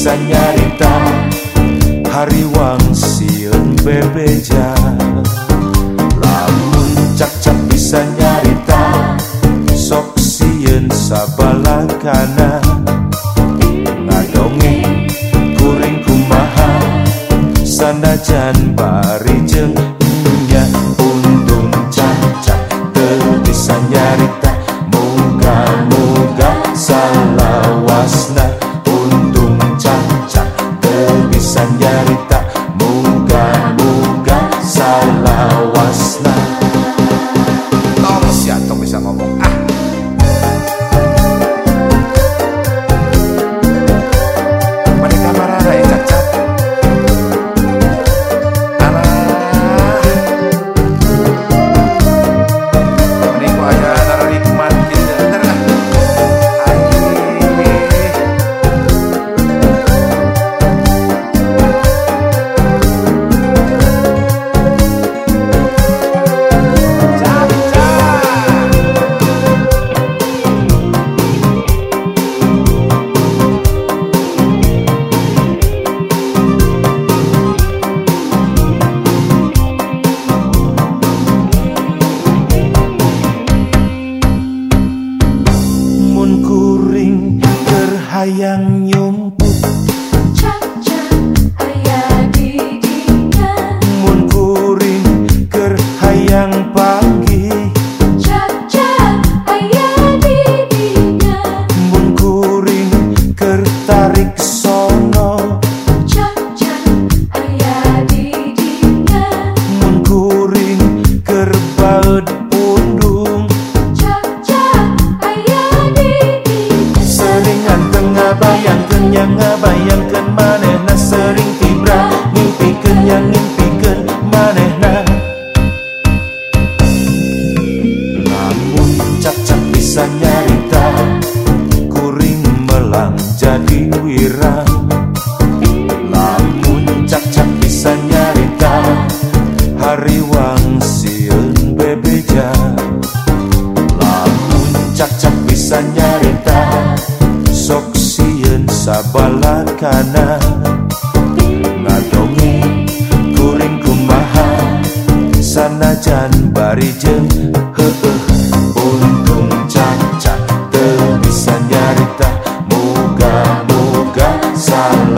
bisa nyarita hari wangsiun bebeja. Lamun cacap bisa nyarita sok sieun sabalakana. Ngadonge kuring kumaha sanajan bari jeung sayang yung putih bisa nyarita. Sok siun sabalakana ngadongeng kuring kumaha. Sanajan bari jeung heueuh untung cacat teu bisa nyarita. Moga-moga salah